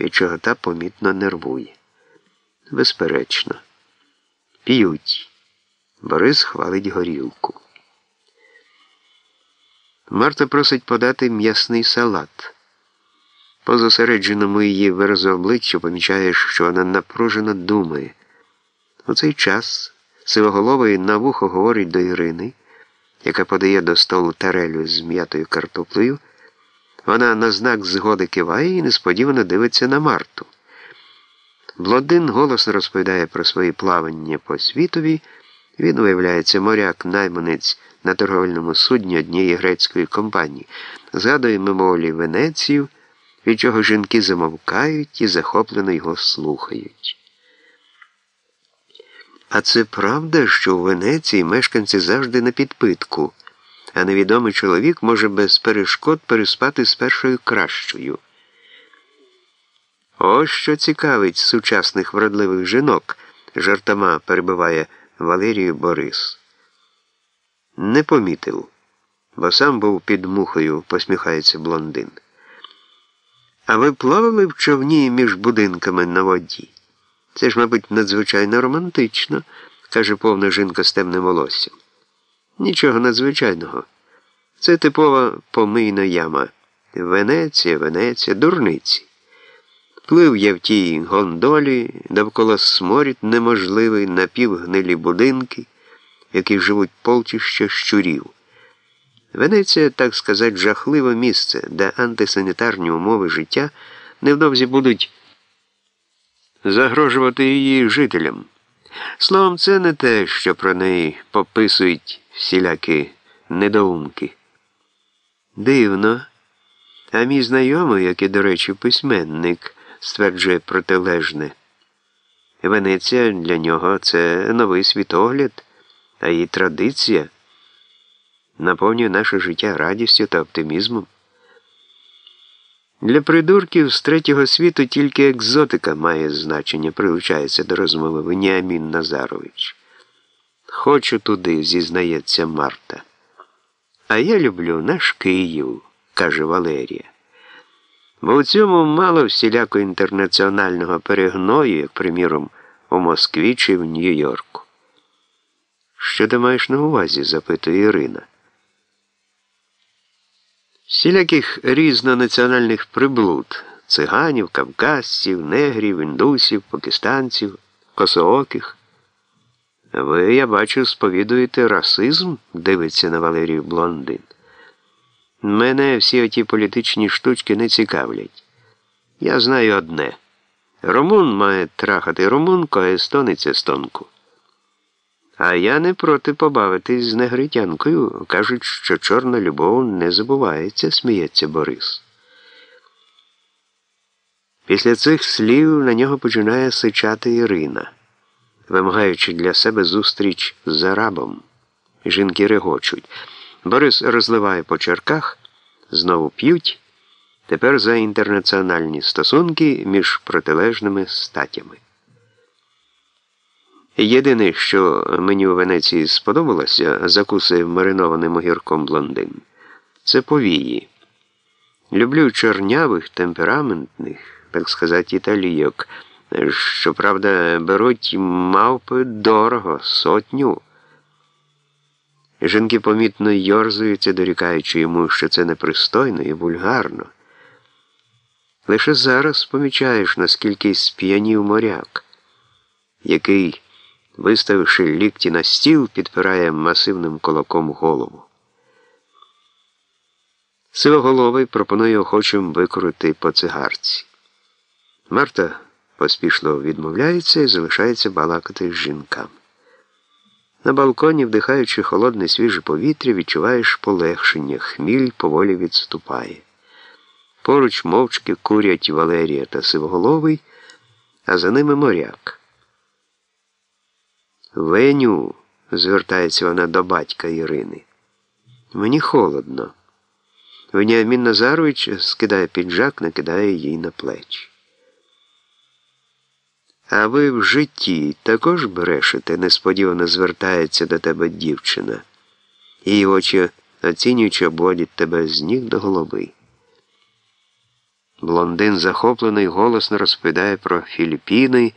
від чого та помітно нервує. Безперечно. П'ють. Борис хвалить горілку. Марта просить подати м'ясний салат. По зосередженому її виразу обличчя помічаєш, що вона напружено думає. У цей час сивоголовий на вухо говорить до Ірини, яка подає до столу тарелю з м'ятою картоплею. Вона на знак згоди киває і несподівано дивиться на Марту. Блодин голосно розповідає про свої плавання по світові. Він виявляється моряк, найманець на торговельному судні однієї грецької компанії, згадує мимоволі Венецію, від чого жінки замовкають і захоплено його слухають. А це правда, що в Венеції мешканці завжди на підпитку, а невідомий чоловік може без перешкод переспати з першою кращою. Ось що цікавить сучасних вродливих жінок, жартома перебиває Валерію Борис. Не помітив, бо сам був під мухою, посміхається блондин. А ви плавали в човні між будинками на воді? Це ж, мабуть, надзвичайно романтично, каже повна жінка з темним волоссям. Нічого надзвичайного. Це типова помийна яма. Венеція, Венеція, дурниці. Плив я в тій гондолі, довкола сморід неможливий, напівгнилі будинки, які живуть полчища щурів. Венеція, так сказати, жахливе місце, де антисанітарні умови життя невдовзі будуть загрожувати її жителям. Словом, це не те, що про неї пописують всілякі недоумки. Дивно, а мій знайомий, який, до речі, письменник, стверджує протилежне. Венеція для нього це новий світогляд, а її традиція наповнює наше життя радістю та оптимізмом. Для придурків з третього світу тільки екзотика має значення, прилучається до розмови Веніамін Назарович. Хочу туди, зізнається Марта. А я люблю наш Київ, каже Валерія. Бо у цьому мало всіляко інтернаціонального перегною, як, приміром, у Москві чи в Нью-Йорку. Що ти маєш на увазі? запитує Ірина. Всіляких різнонаціональних приблуд циганів, кавказців, негрів, індусів, пакистанців, косооких. Ви, я бачу, сповідуєте расизм, дивиться на Валерію Блондин. Мене всі оті політичні штучки не цікавлять. Я знаю одне. Румун має трахати румунку, а естонець естонку. А я не проти побавитись з негритянкою. Кажуть, що чорна любов не забувається, сміється Борис. Після цих слів на нього починає сичати Ірина, вимагаючи для себе зустріч з арабом. Жінки регочуть. Борис розливає по черках, знову п'ють. Тепер за інтернаціональні стосунки між протилежними статями. Єдине, що мені у Венеції сподобалося, закусує маринованим огірком блондин, це повії. Люблю чорнявих, темпераментних, так сказати, італійок. Щоправда, беруть мавпи дорого, сотню. Жінки помітно йорзуються, дорікаючи йому, що це непристойно і вульгарно. Лише зараз помічаєш, наскільки сп'янів моряк, який виставивши лікті на стіл, підпирає масивним кулаком голову. Сивоголовий пропонує охочим викорити по цигарці. Марта поспішно відмовляється і залишається балакати з жінками. На балконі, вдихаючи холодне свіже повітря, відчуваєш полегшення, хміль поволі відступає. Поруч мовчки курять Валерія та Сивоголовий, а за ними моряк. Веню, звертається вона до батька Ірини. Мені холодно. Веніамін Назарович скидає піджак, накидає їй на плечі. А ви в житті також брешете, несподівано звертається до тебе дівчина. Її очі оцінюючи обводять тебе з ніг до голови. Блондин захоплений голосно розповідає про Філіппіни.